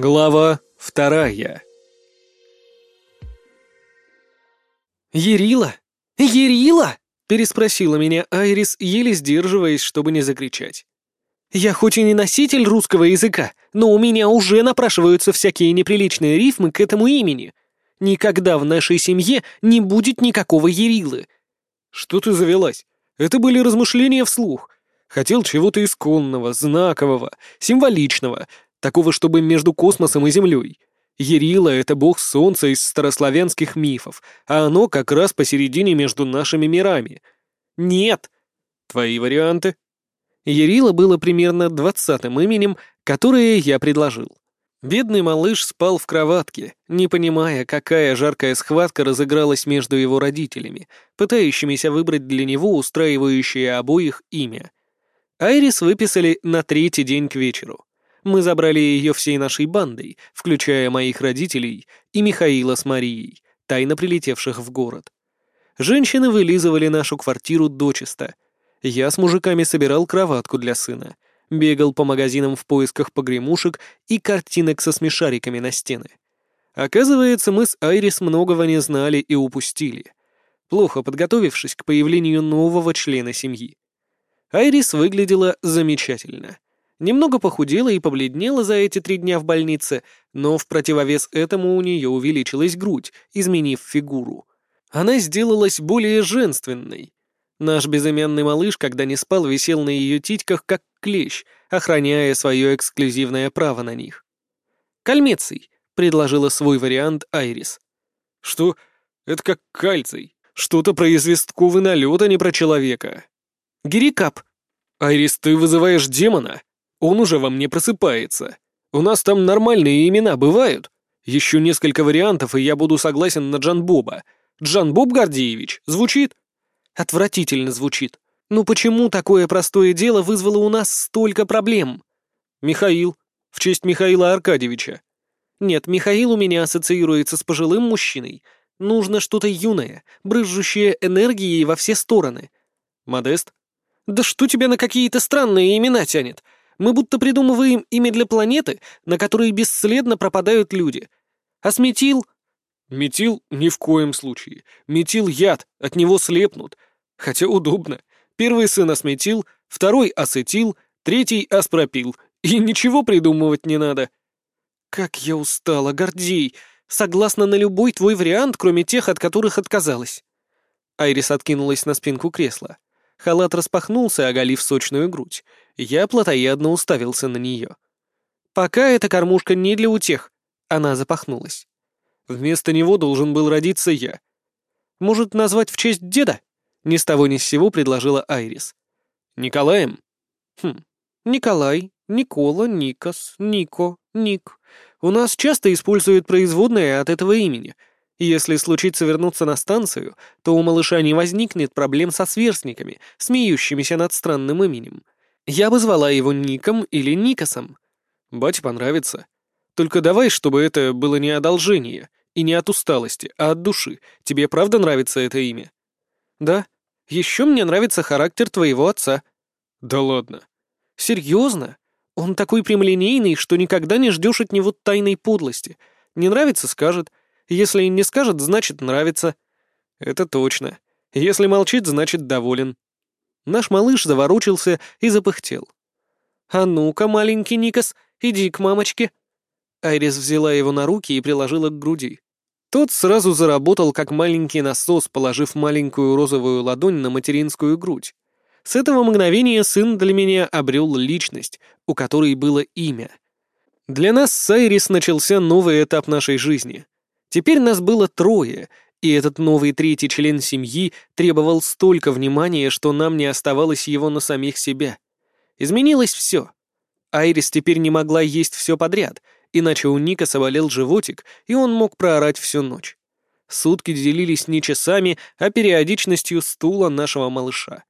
Глава вторая «Ерила? Ерила?» — переспросила меня Айрис, еле сдерживаясь, чтобы не закричать. «Я хоть и не носитель русского языка, но у меня уже напрашиваются всякие неприличные рифмы к этому имени. Никогда в нашей семье не будет никакого Ерилы». «Что ты завелась? Это были размышления вслух. Хотел чего-то исконного, знакового, символичного, такого, чтобы между космосом и Землей. Ерила — это бог солнца из старославянских мифов, а оно как раз посередине между нашими мирами. Нет. Твои варианты? Ерила было примерно двадцатым именем, которое я предложил. Бедный малыш спал в кроватке, не понимая, какая жаркая схватка разыгралась между его родителями, пытающимися выбрать для него устраивающее обоих имя. Айрис выписали на третий день к вечеру. Мы забрали ее всей нашей бандой, включая моих родителей и Михаила с Марией, тайно прилетевших в город. Женщины вылизывали нашу квартиру дочисто. Я с мужиками собирал кроватку для сына, бегал по магазинам в поисках погремушек и картинок со смешариками на стены. Оказывается, мы с Айрис многого не знали и упустили, плохо подготовившись к появлению нового члена семьи. Айрис выглядела замечательно — Немного похудела и побледнела за эти три дня в больнице, но в противовес этому у нее увеличилась грудь, изменив фигуру. Она сделалась более женственной. Наш безымянный малыш, когда не спал, висел на ее титьках, как клещ, охраняя свое эксклюзивное право на них. «Кальмеций», — предложила свой вариант Айрис. «Что? Это как кальций. Что-то про известковый налет, а не про человека». «Гирикап». «Айрис, ты вызываешь демона?» Он уже во мне просыпается. У нас там нормальные имена бывают. Еще несколько вариантов, и я буду согласен на Джанбоба. Джанбоб Гордеевич. Звучит? Отвратительно звучит. Ну почему такое простое дело вызвало у нас столько проблем? Михаил. В честь Михаила Аркадьевича. Нет, Михаил у меня ассоциируется с пожилым мужчиной. Нужно что-то юное, брызжущее энергией во все стороны. Модест? Да что тебя на какие-то странные имена тянет? Мы будто придумываем имя для планеты, на которой бесследно пропадают люди. А сметил? Метил ни в коем случае. Метил яд, от него слепнут. Хотя удобно. Первый сын осметил, второй осетил, третий аспропил. И ничего придумывать не надо. Как я устала, Гордей. Согласна на любой твой вариант, кроме тех, от которых отказалась. Айрис откинулась на спинку кресла. Халат распахнулся, оголив сочную грудь. Я плотоядно уставился на нее. «Пока эта кормушка не для утех», — она запахнулась. «Вместо него должен был родиться я». «Может, назвать в честь деда?» — ни с того ни с сего предложила Айрис. «Николаем?» «Хм, Николай, Никола, Никос, Нико, Ник. У нас часто используют производные от этого имени — если случится вернуться на станцию, то у малыша не возникнет проблем со сверстниками, смеющимися над странным именем. Я бы звала его Ником или Никосом. Бате понравится. Только давай, чтобы это было не одолжение и не от усталости, а от души. Тебе правда нравится это имя? Да. Еще мне нравится характер твоего отца. Да ладно. Серьезно? Он такой прямолинейный, что никогда не ждешь от него тайной подлости. Не нравится — скажет. Если не скажет, значит нравится. Это точно. Если молчит, значит доволен. Наш малыш заворочился и запыхтел. «А ну-ка, маленький Никас, иди к мамочке». Айрис взяла его на руки и приложила к груди. Тот сразу заработал, как маленький насос, положив маленькую розовую ладонь на материнскую грудь. С этого мгновения сын для меня обрел личность, у которой было имя. Для нас с Айрис начался новый этап нашей жизни. Теперь нас было трое, и этот новый третий член семьи требовал столько внимания, что нам не оставалось его на самих себя. Изменилось все. Айрис теперь не могла есть все подряд, иначе у Ника соболел животик, и он мог проорать всю ночь. Сутки делились не часами, а периодичностью стула нашего малыша.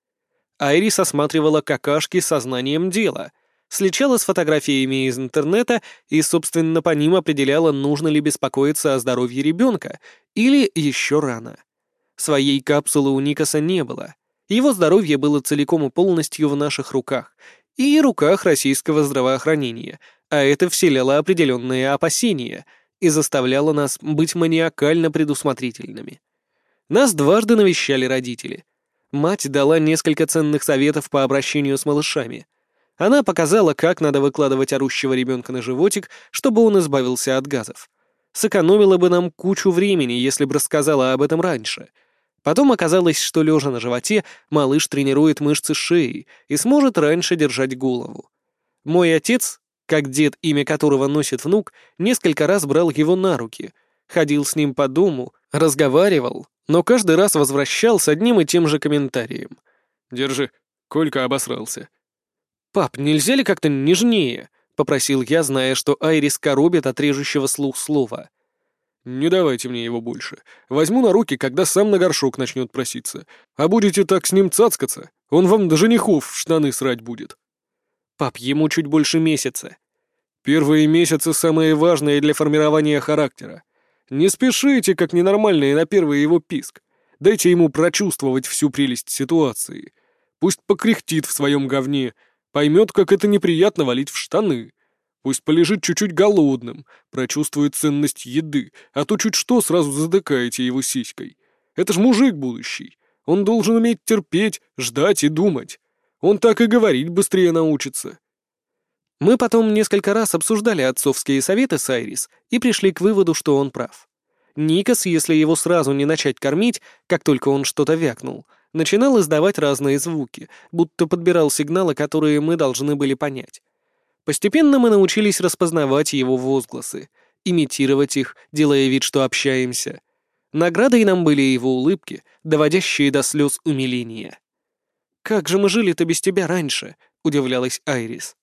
Айрис осматривала какашки сознанием дела — сличала с фотографиями из интернета и, собственно, по ним определяла, нужно ли беспокоиться о здоровье ребенка или еще рано. Своей капсулы у Никаса не было. Его здоровье было целиком и полностью в наших руках, и руках российского здравоохранения, а это вселяло определенные опасения и заставляло нас быть маниакально предусмотрительными. Нас дважды навещали родители. Мать дала несколько ценных советов по обращению с малышами. Она показала, как надо выкладывать орущего ребенка на животик, чтобы он избавился от газов. Сэкономила бы нам кучу времени, если бы рассказала об этом раньше — Потом оказалось, что лежа на животе, малыш тренирует мышцы шеи и сможет раньше держать голову. Мой отец, как дед, имя которого носит внук, несколько раз брал его на руки, ходил с ним по дому, разговаривал, но каждый раз возвращал с одним и тем же комментарием. «Держи, Колька обосрался». «Пап, нельзя ли как-то нежнее?» — попросил я, зная, что Айрис коробит от режущего слух слова. «Не давайте мне его больше. Возьму на руки, когда сам на горшок начнет проситься. А будете так с ним цацкаться, он вам до женихов в штаны срать будет». «Пап, ему чуть больше месяца». «Первые месяцы самые важные для формирования характера. Не спешите, как ненормальные, на первый его писк. Дайте ему прочувствовать всю прелесть ситуации. Пусть покряхтит в своем говне, поймет, как это неприятно валить в штаны». Пусть полежит чуть-чуть голодным, прочувствует ценность еды, а то чуть что сразу задыкаете его сиськой. Это ж мужик будущий. Он должен уметь терпеть, ждать и думать. Он так и говорить быстрее научится. Мы потом несколько раз обсуждали отцовские советы с Айрис и пришли к выводу, что он прав. Никас, если его сразу не начать кормить, как только он что-то вякнул, начинал издавать разные звуки, будто подбирал сигналы, которые мы должны были понять. Постепенно мы научились распознавать его возгласы, имитировать их, делая вид, что общаемся. Наградой нам были его улыбки, доводящие до слез умиления. «Как же мы жили-то без тебя раньше?» — удивлялась Айрис.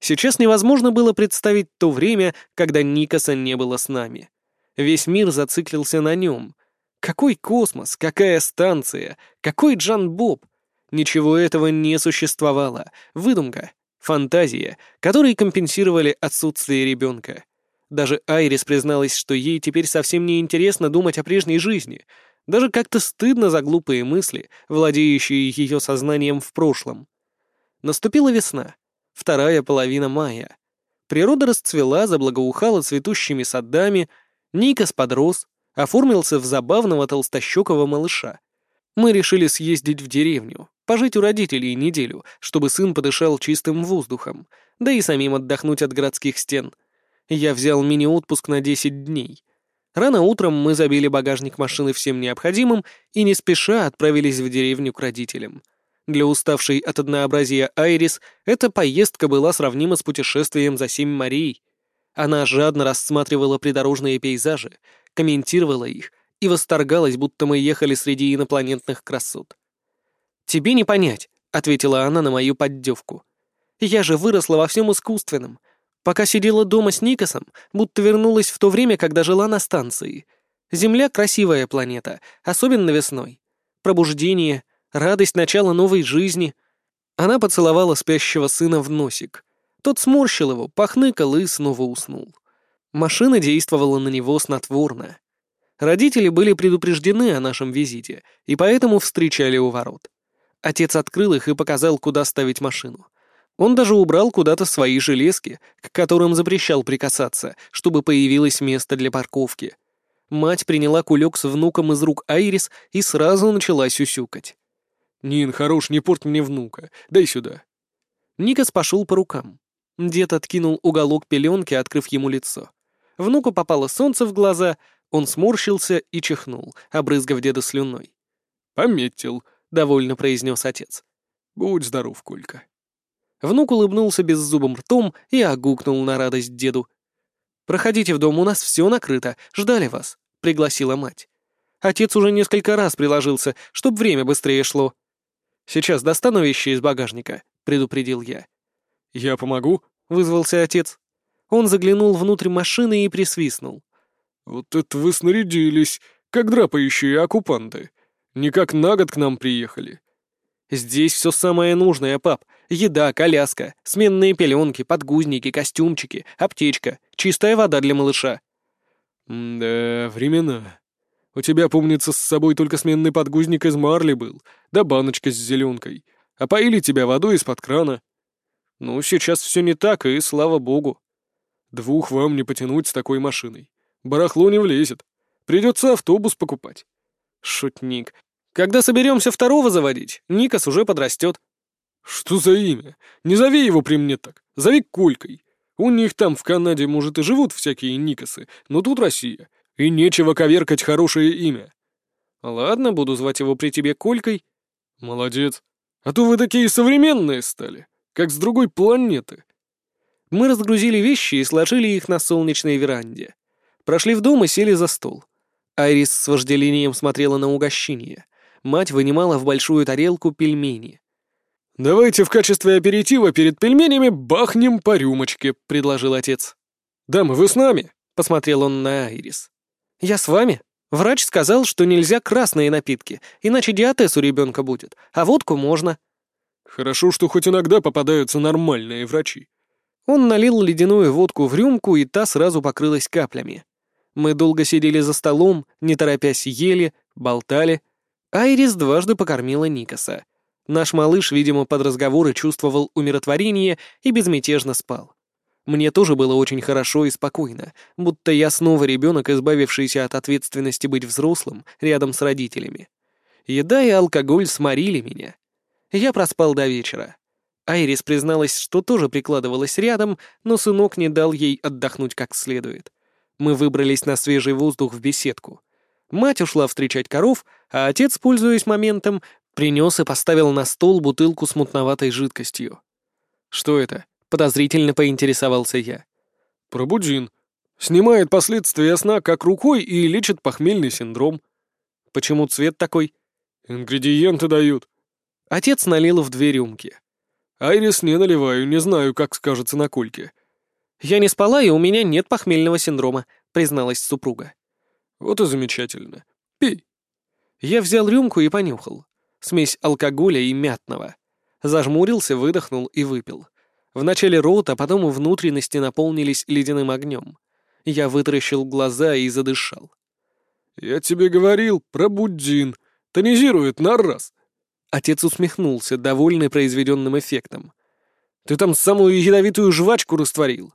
Сейчас невозможно было представить то время, когда Никаса не было с нами. Весь мир зациклился на нем. Какой космос, какая станция, какой Джан Боб? Ничего этого не существовало. Выдумка, Фантазия, которые компенсировали отсутствие ребенка. Даже Айрис призналась, что ей теперь совсем не интересно думать о прежней жизни. Даже как-то стыдно за глупые мысли, владеющие ее сознанием в прошлом. Наступила весна, вторая половина мая. Природа расцвела, заблагоухала цветущими садами, Никас подрос, оформился в забавного толстощекого малыша. Мы решили съездить в деревню, Пожить у родителей неделю, чтобы сын подышал чистым воздухом, да и самим отдохнуть от городских стен. Я взял мини-отпуск на 10 дней. Рано утром мы забили багажник машины всем необходимым и не спеша отправились в деревню к родителям. Для уставшей от однообразия Айрис эта поездка была сравнима с путешествием за семь морей. Она жадно рассматривала придорожные пейзажи, комментировала их и восторгалась, будто мы ехали среди инопланетных красот. «Тебе не понять», — ответила она на мою поддевку. «Я же выросла во всем искусственном. Пока сидела дома с Никосом, будто вернулась в то время, когда жила на станции. Земля — красивая планета, особенно весной. Пробуждение, радость начала новой жизни». Она поцеловала спящего сына в носик. Тот сморщил его, похныкал и снова уснул. Машина действовала на него снотворно. Родители были предупреждены о нашем визите, и поэтому встречали у ворот. Отец открыл их и показал, куда ставить машину. Он даже убрал куда-то свои железки, к которым запрещал прикасаться, чтобы появилось место для парковки. Мать приняла кулек с внуком из рук Айрис и сразу начала сюсюкать. «Нин, хорош, не порт мне внука. Дай сюда». Никас пошел по рукам. Дед откинул уголок пеленки, открыв ему лицо. Внуку попало солнце в глаза, он сморщился и чихнул, обрызгав деда слюной. «Пометил», довольно произнес отец. «Будь здоров, Колька». Внук улыбнулся беззубым ртом и огукнул на радость деду. «Проходите в дом, у нас все накрыто, ждали вас», — пригласила мать. Отец уже несколько раз приложился, чтоб время быстрее шло. «Сейчас достану вещи из багажника», — предупредил я. «Я помогу», — вызвался отец. Он заглянул внутрь машины и присвистнул. «Вот это вы снарядились, как драпающие оккупанты. Не как на год к нам приехали. Здесь все самое нужное, пап. Еда, коляска, сменные пеленки, подгузники, костюмчики, аптечка, чистая вода для малыша. да, времена. У тебя, помнится, с собой только сменный подгузник из марли был, да баночка с зеленкой. А поили тебя водой из-под крана. Ну, сейчас все не так, и слава богу. Двух вам не потянуть с такой машиной. Барахло не влезет. Придется автобус покупать. Шутник. Когда соберемся второго заводить, Никас уже подрастет. Что за имя? Не зови его при мне так. Зови Колькой. У них там в Канаде, может, и живут всякие Никасы, но тут Россия. И нечего коверкать хорошее имя. Ладно, буду звать его при тебе Колькой. Молодец. А то вы такие современные стали, как с другой планеты. Мы разгрузили вещи и сложили их на солнечной веранде. Прошли в дом и сели за стол. Айрис с вожделением смотрела на угощение. Мать вынимала в большую тарелку пельмени. «Давайте в качестве аперитива перед пельменями бахнем по рюмочке», — предложил отец. «Дамы, вы с нами?» — посмотрел он на Айрис. «Я с вами. Врач сказал, что нельзя красные напитки, иначе диатез у ребенка будет, а водку можно». «Хорошо, что хоть иногда попадаются нормальные врачи». Он налил ледяную водку в рюмку, и та сразу покрылась каплями. Мы долго сидели за столом, не торопясь ели, болтали. Айрис дважды покормила Никаса. Наш малыш, видимо, под разговоры чувствовал умиротворение и безмятежно спал. Мне тоже было очень хорошо и спокойно, будто я снова ребенок, избавившийся от ответственности быть взрослым рядом с родителями. Еда и алкоголь сморили меня. Я проспал до вечера. Айрис призналась, что тоже прикладывалась рядом, но сынок не дал ей отдохнуть как следует. Мы выбрались на свежий воздух в беседку. Мать ушла встречать коров, а отец, пользуясь моментом, принес и поставил на стол бутылку с мутноватой жидкостью. «Что это?» — подозрительно поинтересовался я. «Пробуджин. Снимает последствия сна как рукой и лечит похмельный синдром». «Почему цвет такой?» «Ингредиенты дают». Отец налил в две рюмки. «Айрис не наливаю, не знаю, как скажется на кольке. «Я не спала, и у меня нет похмельного синдрома», — призналась супруга. «Вот и замечательно. Пей». Я взял рюмку и понюхал. Смесь алкоголя и мятного. Зажмурился, выдохнул и выпил. Вначале рот, а потом и внутренности наполнились ледяным огнем. Я вытаращил глаза и задышал. «Я тебе говорил про Буддин. Тонизирует на раз». Отец усмехнулся, довольный произведенным эффектом. «Ты там самую ядовитую жвачку растворил.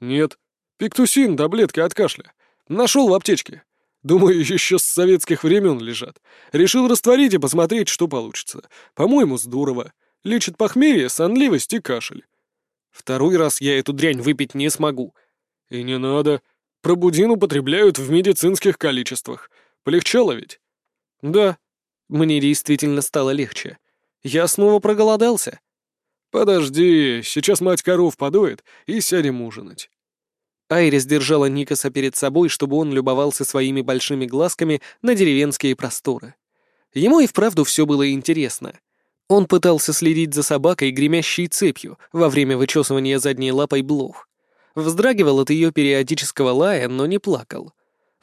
«Нет. Пиктусин, таблетка от кашля. Нашел в аптечке. Думаю, еще с советских времен лежат. Решил растворить и посмотреть, что получится. По-моему, здорово. Лечит похмелье, сонливость и кашель. Второй раз я эту дрянь выпить не смогу. И не надо. Пробудин употребляют в медицинских количествах. Полегчало ведь? Да. Мне действительно стало легче. Я снова проголодался. «Подожди, сейчас мать коров подоет, и сядем ужинать». Айрис держала Никаса перед собой, чтобы он любовался своими большими глазками на деревенские просторы. Ему и вправду все было интересно. Он пытался следить за собакой, гремящей цепью, во время вычесывания задней лапой блох. Вздрагивал от ее периодического лая, но не плакал.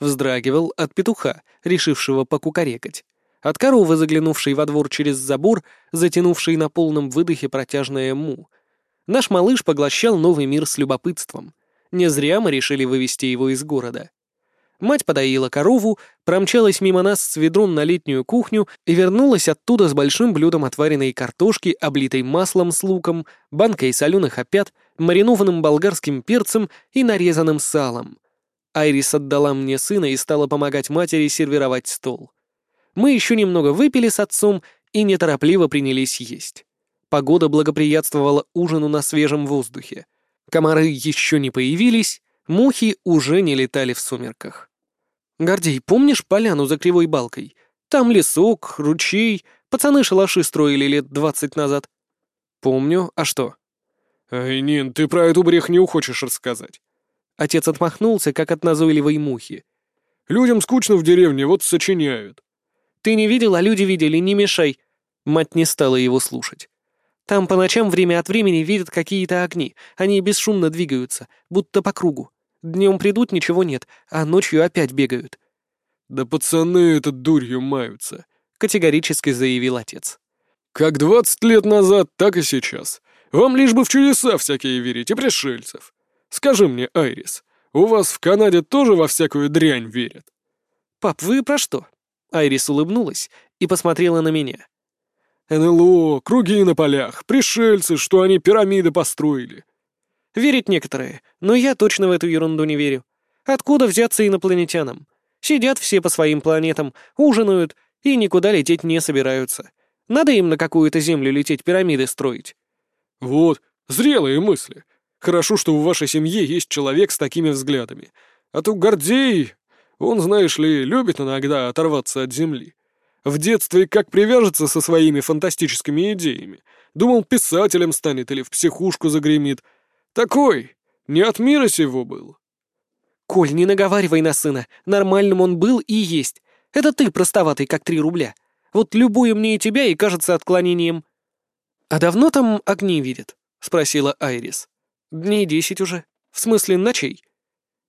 Вздрагивал от петуха, решившего покукарекать от коровы, заглянувшей во двор через забор, затянувшей на полном выдохе протяжное му. Наш малыш поглощал новый мир с любопытством. Не зря мы решили вывести его из города. Мать подоила корову, промчалась мимо нас с ведром на летнюю кухню и вернулась оттуда с большим блюдом отваренной картошки, облитой маслом с луком, банкой соленых опят, маринованным болгарским перцем и нарезанным салом. Айрис отдала мне сына и стала помогать матери сервировать стол. Мы еще немного выпили с отцом и неторопливо принялись есть. Погода благоприятствовала ужину на свежем воздухе. Комары еще не появились, мухи уже не летали в сумерках. «Гордей, помнишь поляну за кривой балкой? Там лесок, ручей, пацаны шалаши строили лет двадцать назад». «Помню, а что?» «Эй, Нин, ты про эту брехню хочешь рассказать?» Отец отмахнулся, как от назойливой мухи. «Людям скучно в деревне, вот сочиняют. «Ты не видел, а люди видели, не мешай!» Мать не стала его слушать. «Там по ночам время от времени видят какие-то огни. Они бесшумно двигаются, будто по кругу. Днем придут, ничего нет, а ночью опять бегают». «Да пацаны это дурью маются», — категорически заявил отец. «Как двадцать лет назад, так и сейчас. Вам лишь бы в чудеса всякие верить и пришельцев. Скажи мне, Айрис, у вас в Канаде тоже во всякую дрянь верят?» «Пап, вы про что?» Айрис улыбнулась и посмотрела на меня. НЛО, круги на полях, пришельцы, что они пирамиды построили. Верить некоторые, но я точно в эту ерунду не верю. Откуда взяться инопланетянам? Сидят все по своим планетам, ужинают и никуда лететь не собираются. Надо им на какую-то землю лететь, пирамиды строить. Вот, зрелые мысли. Хорошо, что в вашей семье есть человек с такими взглядами. А то Гордей, он, знаешь ли, любит иногда оторваться от земли. В детстве как привяжется со своими фантастическими идеями. Думал, писателем станет или в психушку загремит. Такой, не от мира сего был. Коль, не наговаривай на сына. Нормальным он был и есть. Это ты простоватый, как три рубля. Вот любую мне и тебя и кажется отклонением. А давно там огни видят? Спросила Айрис. Дней десять уже. В смысле, ночей.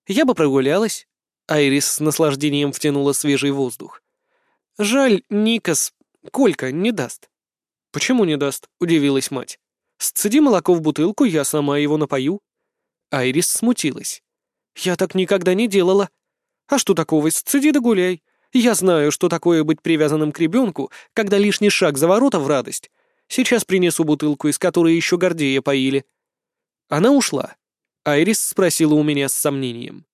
Я бы прогулялась. Айрис с наслаждением втянула свежий воздух. Жаль, Никас, Колька не даст. Почему не даст? Удивилась мать. Сцеди молоко в бутылку, я сама его напою. Айрис смутилась. Я так никогда не делала. А что такого, сцеди да гуляй. Я знаю, что такое быть привязанным к ребенку, когда лишний шаг за ворота в радость. Сейчас принесу бутылку, из которой еще гордея поили. Она ушла. Айрис спросила у меня с сомнением.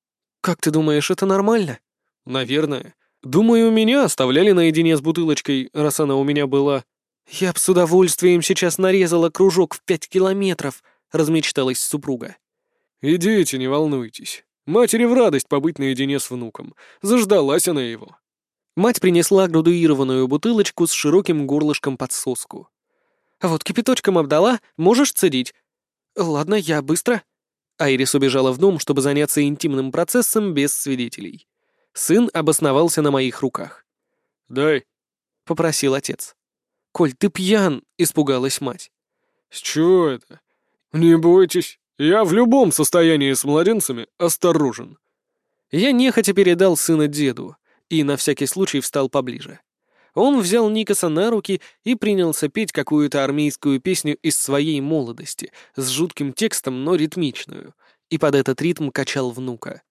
«Как ты думаешь, это нормально?» «Наверное. Думаю, меня оставляли наедине с бутылочкой, раз она у меня была». «Я б с удовольствием сейчас нарезала кружок в пять километров», — размечталась супруга. «Идите, не волнуйтесь. Матери в радость побыть наедине с внуком. Заждалась она его». Мать принесла градуированную бутылочку с широким горлышком под соску. «Вот кипяточком обдала, можешь цедить». «Ладно, я быстро». Айрис убежала в дом, чтобы заняться интимным процессом без свидетелей. Сын обосновался на моих руках. «Дай», — попросил отец. «Коль, ты пьян!» — испугалась мать. «С чего это? Не бойтесь, я в любом состоянии с младенцами осторожен». Я нехотя передал сына деду и на всякий случай встал поближе. Он взял Никаса на руки и принялся петь какую-то армейскую песню из своей молодости, с жутким текстом, но ритмичную, и под этот ритм качал внука.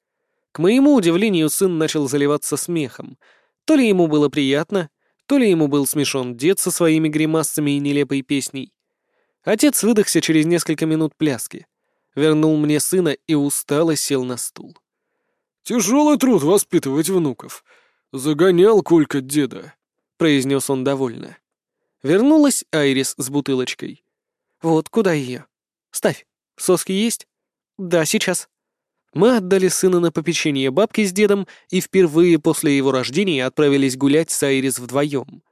К моему удивлению, сын начал заливаться смехом. То ли ему было приятно, то ли ему был смешон дед со своими гримасами и нелепой песней. Отец выдохся через несколько минут пляски. Вернул мне сына и устало сел на стул. «Тяжелый труд воспитывать внуков. Загонял Колька деда», — произнес он довольно. Вернулась Айрис с бутылочкой. «Вот куда ее? Ставь. Соски есть?» «Да, сейчас». Мы отдали сына на попечение бабки с дедом и впервые после его рождения отправились гулять с Айрис вдвоем.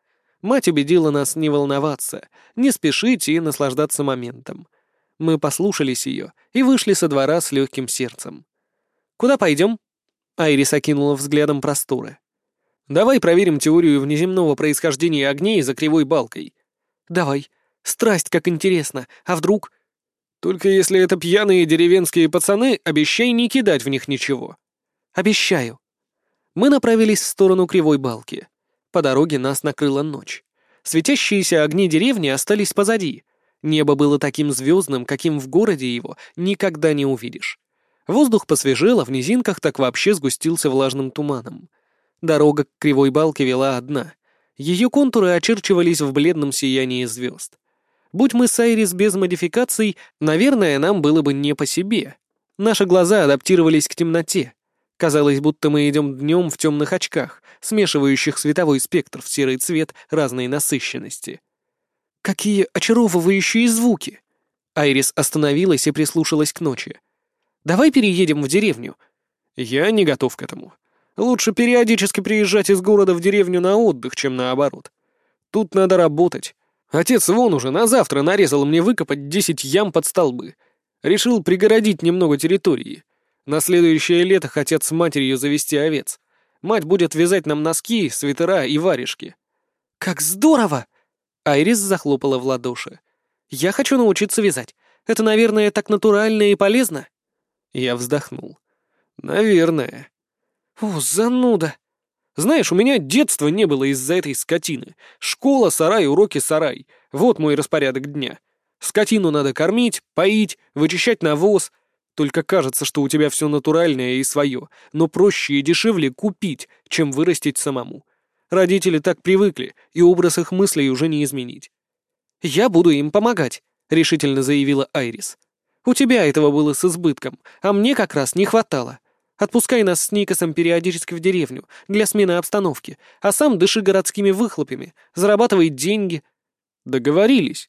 Мать убедила нас не волноваться, не спешить и наслаждаться моментом. Мы послушались ее и вышли со двора с легким сердцем. «Куда пойдем?» Айрис окинула взглядом просторы. «Давай проверим теорию внеземного происхождения огней за кривой балкой». «Давай. Страсть, как интересно. А вдруг...» Только если это пьяные деревенские пацаны, обещай не кидать в них ничего. Обещаю. Мы направились в сторону кривой балки. По дороге нас накрыла ночь. Светящиеся огни деревни остались позади. Небо было таким звездным, каким в городе его никогда не увидишь. Воздух посвежел, а в низинках так вообще сгустился влажным туманом. Дорога к кривой балке вела одна. Ее контуры очерчивались в бледном сиянии звезд. Будь мы с Айрис без модификаций, наверное, нам было бы не по себе. Наши глаза адаптировались к темноте. Казалось, будто мы идем днем в темных очках, смешивающих световой спектр в серый цвет разной насыщенности. «Какие очаровывающие звуки!» Айрис остановилась и прислушалась к ночи. «Давай переедем в деревню». «Я не готов к этому. Лучше периодически приезжать из города в деревню на отдых, чем наоборот. Тут надо работать, Отец вон уже на завтра нарезал мне выкопать десять ям под столбы. Решил пригородить немного территории. На следующее лето хотят с матерью завести овец. Мать будет вязать нам носки, свитера и варежки. «Как здорово!» Айрис захлопала в ладоши. «Я хочу научиться вязать. Это, наверное, так натурально и полезно?» Я вздохнул. «Наверное». «О, зануда!» Знаешь, у меня детства не было из-за этой скотины. Школа, сарай, уроки, сарай. Вот мой распорядок дня. Скотину надо кормить, поить, вычищать навоз. Только кажется, что у тебя все натуральное и свое, но проще и дешевле купить, чем вырастить самому. Родители так привыкли, и образ их мыслей уже не изменить. «Я буду им помогать», — решительно заявила Айрис. «У тебя этого было с избытком, а мне как раз не хватало. Отпускай нас с Никосом периодически в деревню для смены обстановки, а сам дыши городскими выхлопами, зарабатывай деньги». «Договорились».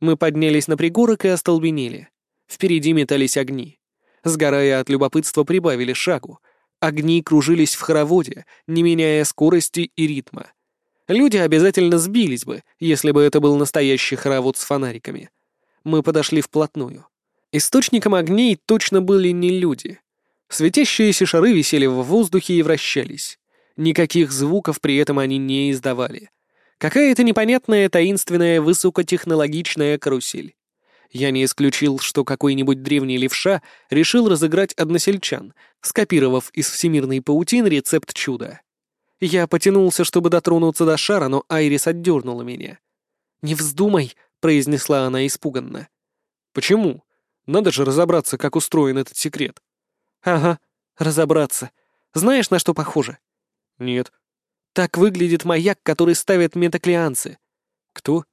Мы поднялись на пригорок и остолбенели. Впереди метались огни. Сгорая от любопытства, прибавили шагу. Огни кружились в хороводе, не меняя скорости и ритма. Люди обязательно сбились бы, если бы это был настоящий хоровод с фонариками. Мы подошли вплотную. Источником огней точно были не люди. Светящиеся шары висели в воздухе и вращались. Никаких звуков при этом они не издавали. Какая-то непонятная таинственная высокотехнологичная карусель. Я не исключил, что какой-нибудь древний левша решил разыграть односельчан, скопировав из всемирной паутины рецепт чуда. Я потянулся, чтобы дотронуться до шара, но Айрис отдернула меня. «Не вздумай», — произнесла она испуганно. «Почему? Надо же разобраться, как устроен этот секрет». «Ага, разобраться. Знаешь, на что похоже?» «Нет». «Так выглядит маяк, который ставят метаклианцы». «Кто?»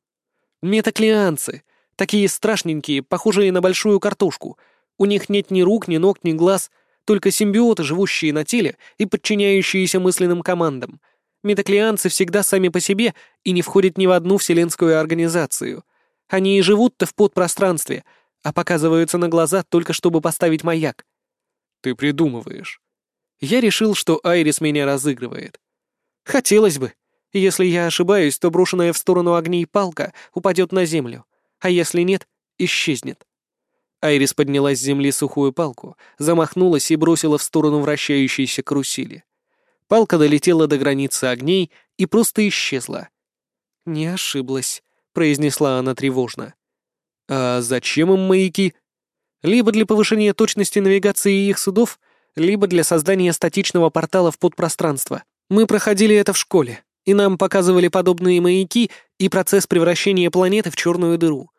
«Метаклианцы. Такие страшненькие, похожие на большую картошку. У них нет ни рук, ни ног, ни глаз, только симбиоты, живущие на теле и подчиняющиеся мысленным командам. Метаклианцы всегда сами по себе и не входят ни в одну вселенскую организацию. Они и живут-то в подпространстве, а показываются на глаза только чтобы поставить маяк. Ты придумываешь. Я решил, что Айрис меня разыгрывает. Хотелось бы. Если я ошибаюсь, то брошенная в сторону огней палка упадет на землю, а если нет, исчезнет. Айрис подняла с земли сухую палку, замахнулась и бросила в сторону вращающейся карусели. Палка долетела до границы огней и просто исчезла. «Не ошиблась», — произнесла она тревожно. «А зачем им маяки?» «Либо для повышения точности навигации их судов, либо для создания статичного портала в подпространство. Мы проходили это в школе, и нам показывали подобные маяки и процесс превращения планеты в черную дыру».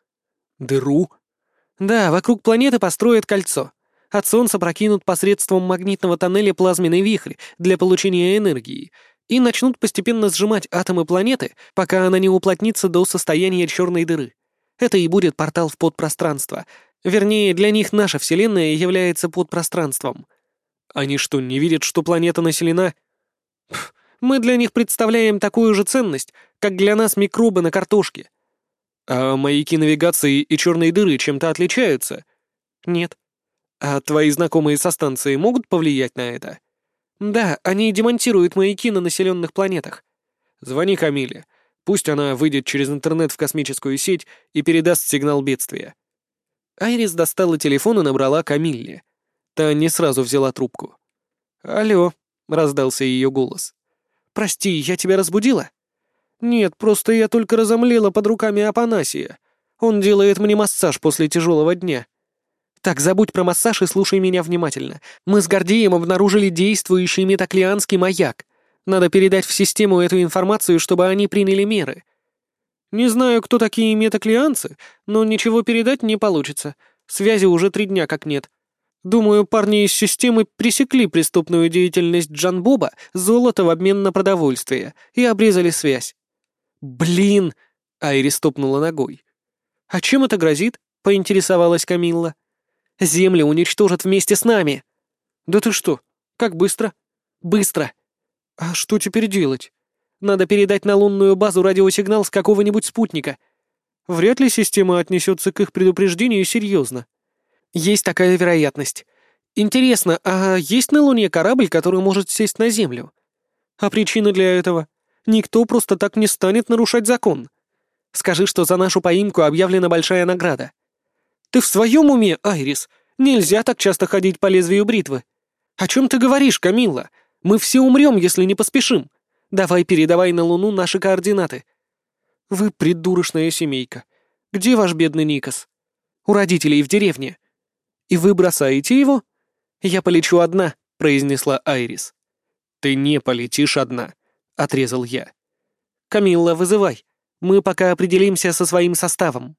«Дыру?» Да, вокруг планеты построят кольцо. От Солнца прокинут посредством магнитного тоннеля плазменный вихрь для получения энергии и начнут постепенно сжимать атомы планеты, пока она не уплотнится до состояния черной дыры. Это и будет портал в подпространство. Вернее, для них наша Вселенная является подпространством. Они что, не видят, что планета населена? Мы для них представляем такую же ценность, как для нас микробы на картошке. А маяки навигации и черные дыры чем-то отличаются? Нет. А твои знакомые со станции могут повлиять на это? Да, они демонтируют маяки на населенных планетах. Звони Камиле. Пусть она выйдет через интернет в космическую сеть и передаст сигнал бедствия. Айрис достала телефон и набрала Камилле. Та не сразу взяла трубку. «Алло», — раздался ее голос. «Прости, я тебя разбудила?» «Нет, просто я только разомлела под руками Апанасия. Он делает мне массаж после тяжелого дня». «Так, забудь про массаж и слушай меня внимательно. Мы с Гордеем обнаружили действующий метаклианский маяк. Надо передать в систему эту информацию, чтобы они приняли меры». «Не знаю, кто такие метаклианцы, но ничего передать не получится. Связи уже три дня как нет. Думаю, парни из системы пресекли преступную деятельность Джанбоба, золото в обмен на продовольствие, и обрезали связь. «Блин!» — Айрис топнула ногой. «А чем это грозит?» — поинтересовалась Камилла. «Землю уничтожат вместе с нами!» «Да ты что? Как быстро?» «Быстро!» «А что теперь делать?» «Надо передать на лунную базу радиосигнал с какого-нибудь спутника». «Вряд ли система отнесется к их предупреждению серьезно». «Есть такая вероятность. Интересно, а есть на Луне корабль, который может сесть на Землю?» «А причина для этого?» Никто просто так не станет нарушать закон. Скажи, что за нашу поимку объявлена большая награда. Ты в своем уме, Айрис? Нельзя так часто ходить по лезвию бритвы. О чем ты говоришь, Камилла? Мы все умрем, если не поспешим. Давай передавай на Луну наши координаты. Вы придурочная семейка. Где ваш бедный Никас? У родителей в деревне. И вы бросаете его? Я полечу одна, произнесла Айрис. Ты не полетишь одна отрезал я. «Камилла, вызывай. Мы пока определимся со своим составом».